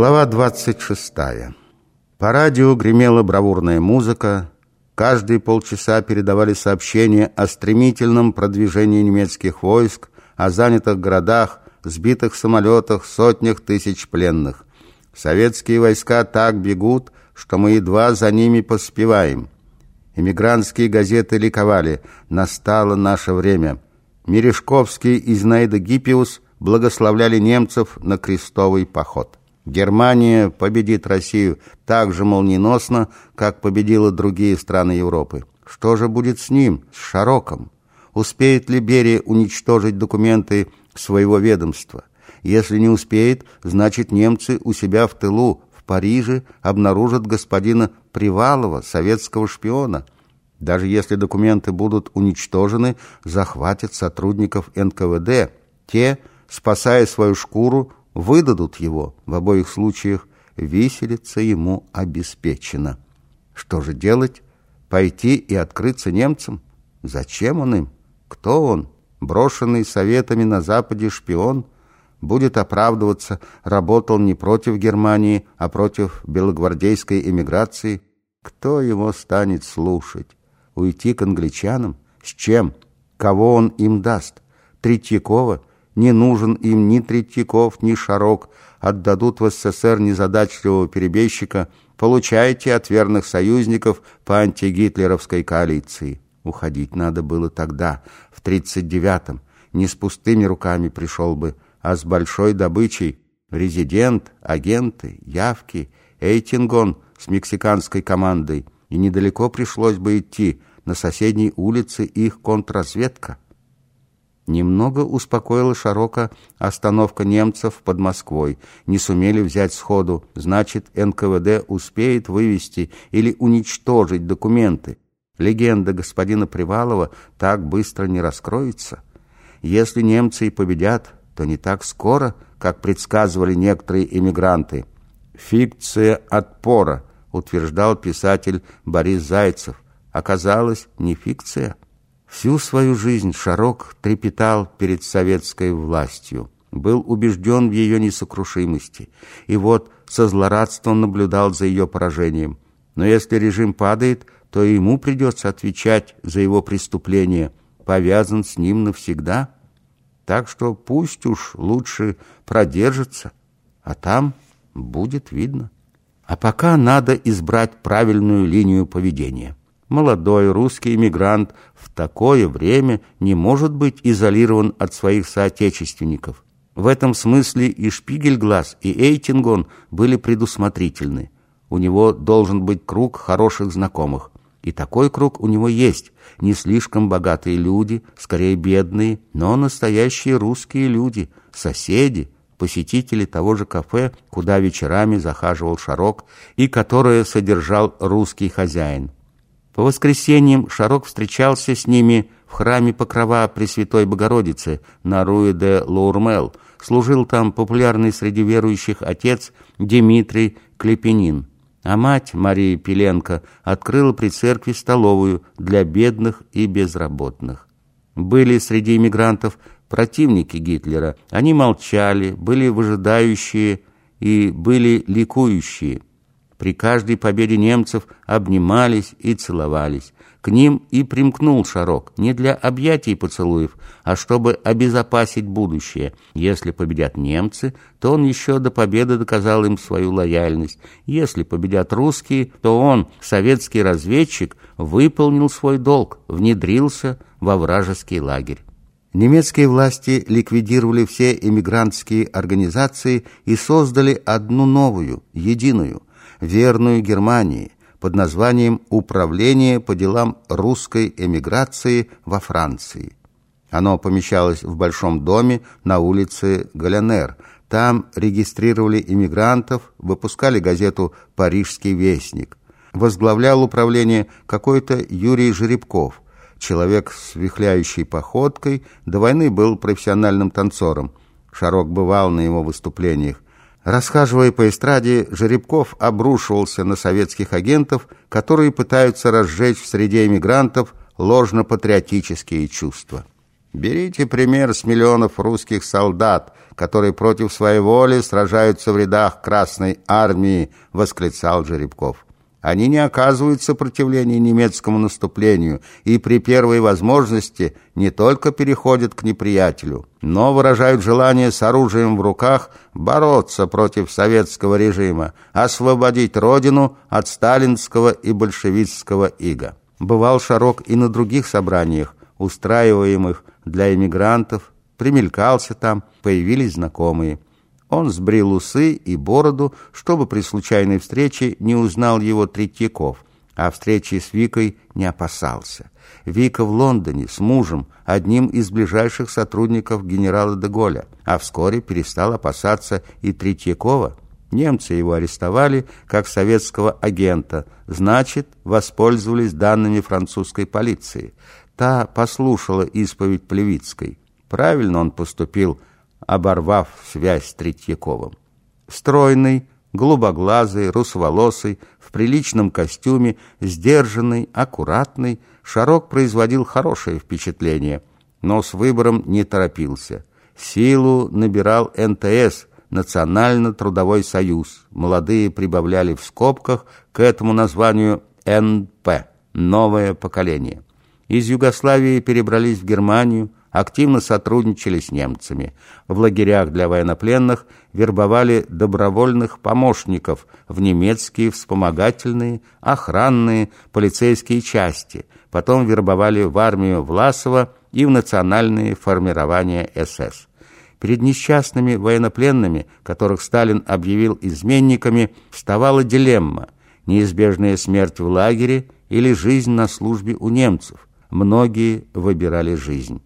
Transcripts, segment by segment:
Глава 26. По радио гремела бравурная музыка. Каждые полчаса передавали сообщения о стремительном продвижении немецких войск, о занятых городах, сбитых самолетах, сотнях тысяч пленных. Советские войска так бегут, что мы едва за ними поспеваем. Эмигрантские газеты ликовали. Настало наше время. Мережковский и Знаида Гиппиус благословляли немцев на крестовый поход. Германия победит Россию так же молниеносно, как победила другие страны Европы. Что же будет с ним, с Шароком? Успеет ли Берия уничтожить документы своего ведомства? Если не успеет, значит немцы у себя в тылу, в Париже, обнаружат господина Привалова, советского шпиона. Даже если документы будут уничтожены, захватят сотрудников НКВД. Те, спасая свою шкуру, выдадут его. В обоих случаях виселица ему обеспечена. Что же делать? Пойти и открыться немцам? Зачем он им? Кто он? Брошенный советами на Западе шпион? Будет оправдываться, работал не против Германии, а против белогвардейской эмиграции. Кто его станет слушать? Уйти к англичанам? С чем? Кого он им даст? Третьякова? Не нужен им ни Третьяков, ни Шарок. Отдадут в СССР незадачливого перебежчика. Получайте от верных союзников по антигитлеровской коалиции. Уходить надо было тогда, в 39-м. Не с пустыми руками пришел бы, а с большой добычей. Резидент, агенты, явки, Эйтингон с мексиканской командой. И недалеко пришлось бы идти, на соседней улице их контрразведка. Немного успокоила Шарока остановка немцев под Москвой. Не сумели взять сходу, значит, НКВД успеет вывести или уничтожить документы. Легенда господина Привалова так быстро не раскроется. Если немцы и победят, то не так скоро, как предсказывали некоторые эмигранты. «Фикция отпора», утверждал писатель Борис Зайцев. Оказалось, не фикция. Всю свою жизнь Шарок трепетал перед советской властью, был убежден в ее несокрушимости, и вот со злорадством наблюдал за ее поражением. Но если режим падает, то ему придется отвечать за его преступление, повязан с ним навсегда. Так что пусть уж лучше продержится, а там будет видно. А пока надо избрать правильную линию поведения. Молодой русский иммигрант в такое время не может быть изолирован от своих соотечественников. В этом смысле и Шпигельглаз, и Эйтингон были предусмотрительны. У него должен быть круг хороших знакомых. И такой круг у него есть. Не слишком богатые люди, скорее бедные, но настоящие русские люди, соседи, посетители того же кафе, куда вечерами захаживал Шарок и которое содержал русский хозяин. По воскресеньям Шарок встречался с ними в храме Покрова Пресвятой Богородицы на Руе де Лоурмел. Служил там популярный среди верующих отец Дмитрий Клепенин. А мать Мария Пеленко открыла при церкви столовую для бедных и безработных. Были среди иммигрантов противники Гитлера. Они молчали, были выжидающие и были ликующие – при каждой победе немцев обнимались и целовались. К ним и примкнул Шарок не для объятий и поцелуев, а чтобы обезопасить будущее. Если победят немцы, то он еще до победы доказал им свою лояльность. Если победят русские, то он, советский разведчик, выполнил свой долг, внедрился во вражеский лагерь. Немецкие власти ликвидировали все эмигрантские организации и создали одну новую, единую – верную Германии под названием «Управление по делам русской эмиграции во Франции». Оно помещалось в большом доме на улице Галянер. Там регистрировали иммигрантов, выпускали газету «Парижский вестник». Возглавлял управление какой-то Юрий Жеребков, человек с вихляющей походкой, до войны был профессиональным танцором. Шарок бывал на его выступлениях. Расхаживая по эстраде, Жеребков обрушивался на советских агентов, которые пытаются разжечь в среде эмигрантов ложно-патриотические чувства. «Берите пример с миллионов русских солдат», которые против своей воли сражаются в рядах Красной Армии, восклицал Жеребков. Они не оказывают сопротивления немецкому наступлению и при первой возможности не только переходят к неприятелю, но выражают желание с оружием в руках бороться против советского режима, освободить родину от сталинского и большевистского ига. Бывал Шарок и на других собраниях, устраиваемых для эмигрантов, примелькался там, появились знакомые – он сбрил усы и бороду, чтобы при случайной встрече не узнал его Третьяков, а встречи с Викой не опасался. Вика в Лондоне с мужем, одним из ближайших сотрудников генерала де Голля, а вскоре перестал опасаться и Третьякова. Немцы его арестовали как советского агента, значит, воспользовались данными французской полиции. Та послушала исповедь Плевицкой. Правильно он поступил, оборвав связь с Третьяковым. Стройный, голубоглазый, русоволосый, в приличном костюме, сдержанный, аккуратный, Шарок производил хорошее впечатление, но с выбором не торопился. Силу набирал НТС, Национально-трудовой союз. Молодые прибавляли в скобках к этому названию НП – новое поколение. Из Югославии перебрались в Германию, активно сотрудничали с немцами. В лагерях для военнопленных вербовали добровольных помощников в немецкие вспомогательные, охранные, полицейские части. Потом вербовали в армию Власова и в национальные формирования СС. Перед несчастными военнопленными, которых Сталин объявил изменниками, вставала дилемма – неизбежная смерть в лагере или жизнь на службе у немцев. Многие выбирали жизнь.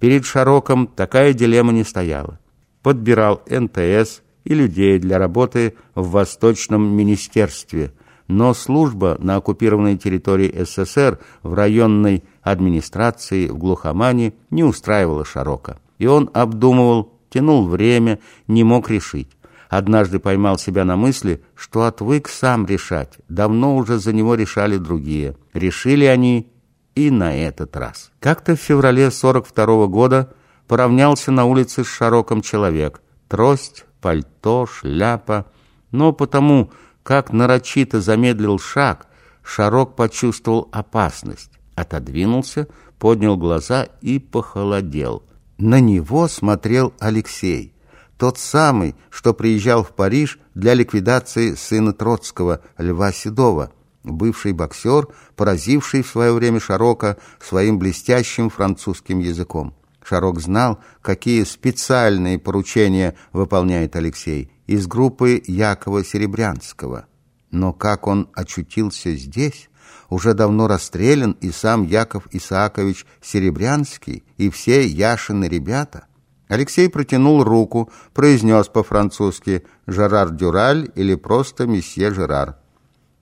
Перед Шароком такая дилемма не стояла. Подбирал НТС и людей для работы в Восточном министерстве, но служба на оккупированной территории СССР в районной администрации в Глухомане не устраивала Шарока. И он обдумывал, тянул время, не мог решить. Однажды поймал себя на мысли, что отвык сам решать. Давно уже за него решали другие. Решили они и на этот раз. Как-то в феврале 42 -го года поравнялся на улице с Шароком человек. Трость, пальто, шляпа. Но потому, как нарочито замедлил шаг, Шарок почувствовал опасность. Отодвинулся, поднял глаза и похолодел. На него смотрел Алексей. Тот самый, что приезжал в Париж для ликвидации сына Троцкого, Льва Седова бывший боксер, поразивший в свое время Шарока своим блестящим французским языком. Шарок знал, какие специальные поручения выполняет Алексей из группы Якова Серебрянского. Но как он очутился здесь, уже давно расстрелян и сам Яков Исаакович Серебрянский, и все Яшины ребята. Алексей протянул руку, произнес по-французски «Жерар Дюраль» или просто «Месье Жерар».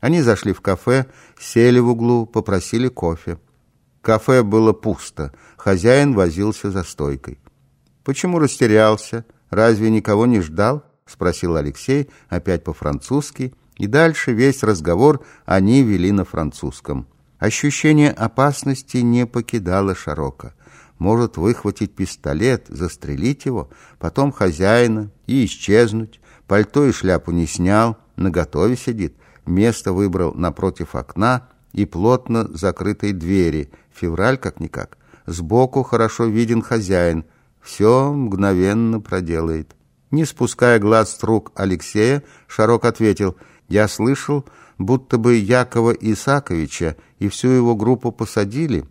Они зашли в кафе, сели в углу, попросили кофе. Кафе было пусто, хозяин возился за стойкой. «Почему растерялся? Разве никого не ждал?» — спросил Алексей, опять по-французски, и дальше весь разговор они вели на французском. Ощущение опасности не покидало Шарока. Может выхватить пистолет, застрелить его, потом хозяина и исчезнуть. Пальто и шляпу не снял, наготове сидит — Место выбрал напротив окна и плотно закрытой двери. Февраль как-никак. Сбоку хорошо виден хозяин. Все мгновенно проделает. Не спуская глаз с рук Алексея, Шарок ответил, «Я слышал, будто бы Якова Исаковича и всю его группу посадили».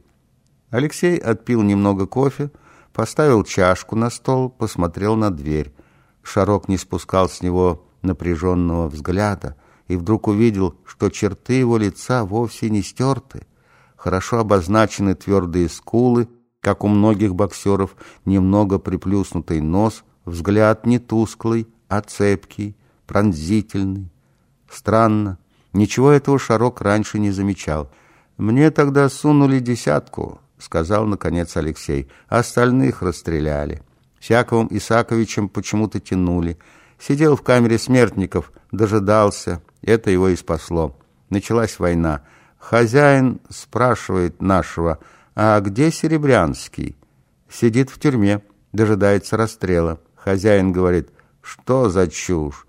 Алексей отпил немного кофе, поставил чашку на стол, посмотрел на дверь. Шарок не спускал с него напряженного взгляда и вдруг увидел, что черты его лица вовсе не стерты. Хорошо обозначены твердые скулы, как у многих боксеров, немного приплюснутый нос, взгляд не тусклый, а цепкий, пронзительный. Странно, ничего этого Шарок раньше не замечал. «Мне тогда сунули десятку», — сказал, наконец, Алексей. «Остальных расстреляли. С Яковом Исаковичем почему-то тянули. Сидел в камере смертников, дожидался, это его и спасло. Началась война. Хозяин спрашивает нашего, а где Серебрянский? Сидит в тюрьме, дожидается расстрела. Хозяин говорит, что за чушь?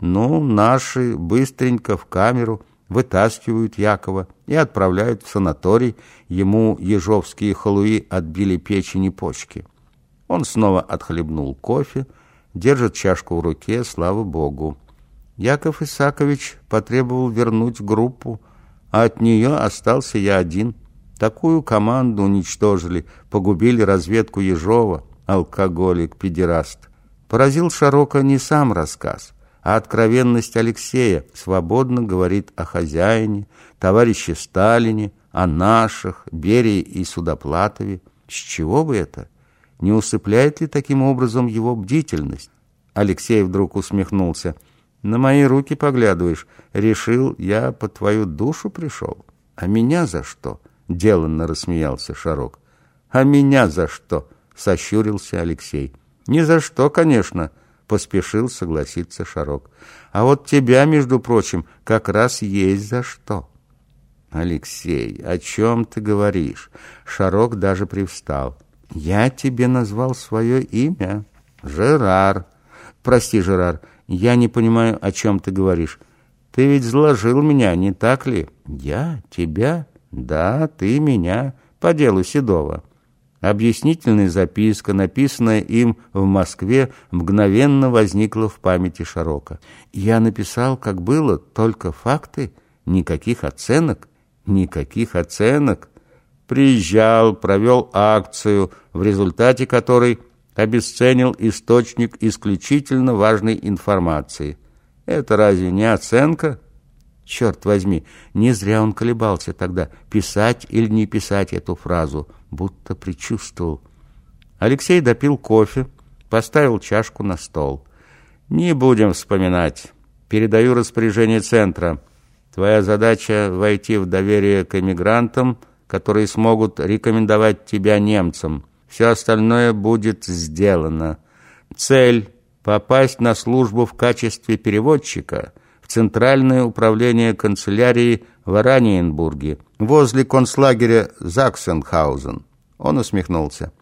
Ну, наши быстренько в камеру вытаскивают Якова и отправляют в санаторий. Ему ежовские халуи отбили печень и почки. Он снова отхлебнул кофе, держит чашку в руке, слава богу. Яков Исакович потребовал вернуть группу, а от нее остался я один. Такую команду уничтожили, погубили разведку Ежова, алкоголик, педераст. Поразил Шарока не сам рассказ, а откровенность Алексея свободно говорит о хозяине, товарище Сталине, о наших, Берии и Судоплатове. С чего бы это? Не усыпляет ли таким образом его бдительность? Алексей вдруг усмехнулся. «На мои руки поглядываешь. Решил, я по твою душу пришел. А меня за что?» Деланно рассмеялся Шарок. «А меня за что?» Сощурился Алексей. «Ни за что, конечно», поспешил согласиться Шарок. «А вот тебя, между прочим, как раз есть за что». «Алексей, о чем ты говоришь?» Шарок даже привстал. «Я тебе назвал свое имя. Жерар. Прости, Жерар, я не понимаю, о чем ты говоришь. Ты ведь зложил меня, не так ли?» «Я? Тебя?» «Да, ты меня. По делу Седова». Объяснительная записка, написанная им в Москве, мгновенно возникла в памяти Шарока. «Я написал, как было, только факты, никаких оценок, никаких оценок». Приезжал, провел акцию, в результате которой обесценил источник исключительно важной информации. Это разве не оценка? Черт возьми, не зря он колебался тогда, писать или не писать эту фразу, будто предчувствовал. Алексей допил кофе, поставил чашку на стол. «Не будем вспоминать. Передаю распоряжение центра. Твоя задача — войти в доверие к эмигрантам, которые смогут рекомендовать тебя немцам. Все остальное будет сделано. Цель — попасть на службу в качестве переводчика — в Центральное управление канцелярии в Ораниенбурге, возле концлагеря Заксенхаузен. Он усмехнулся.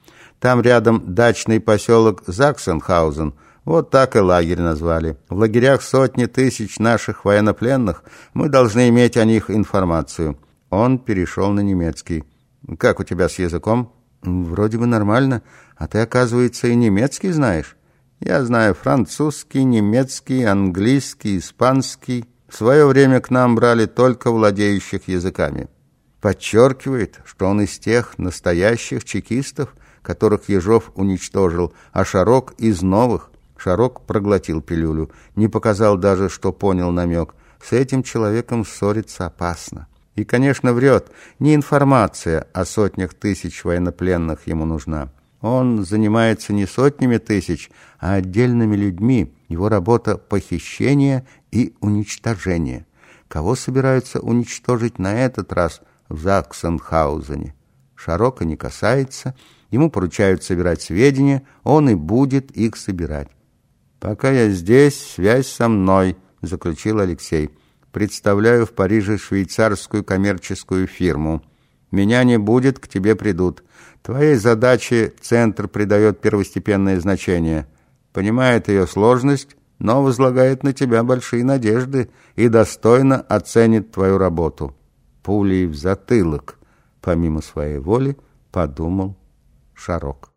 Там рядом дачный поселок Заксенхаузен. Вот так и лагерь назвали. В лагерях сотни тысяч наших военнопленных. Мы должны иметь о них информацию. Он перешел на немецкий. «Как у тебя с языком?» «Вроде бы нормально. А ты, оказывается, и немецкий знаешь». Я знаю французский, немецкий, английский, испанский. В свое время к нам брали только владеющих языками. Подчеркивает, что он из тех настоящих чекистов, которых Ежов уничтожил, а Шарок из новых. Шарок проглотил пилюлю, не показал даже, что понял намек. С этим человеком ссориться опасно. И, конечно, врет. Не информация о сотнях тысяч военнопленных ему нужна. Он занимается не сотнями тысяч, а отдельными людьми. Его работа – похищение и уничтожение. Кого собираются уничтожить на этот раз в Заксенхаузене? Шарока не касается, ему поручают собирать сведения, он и будет их собирать. «Пока я здесь, связь со мной», – заключил Алексей. «Представляю в Париже швейцарскую коммерческую фирму. Меня не будет, к тебе придут». Твоей задаче центр придает первостепенное значение, понимает ее сложность, но возлагает на тебя большие надежды и достойно оценит твою работу. Пулей в затылок, помимо своей воли, подумал Шарок.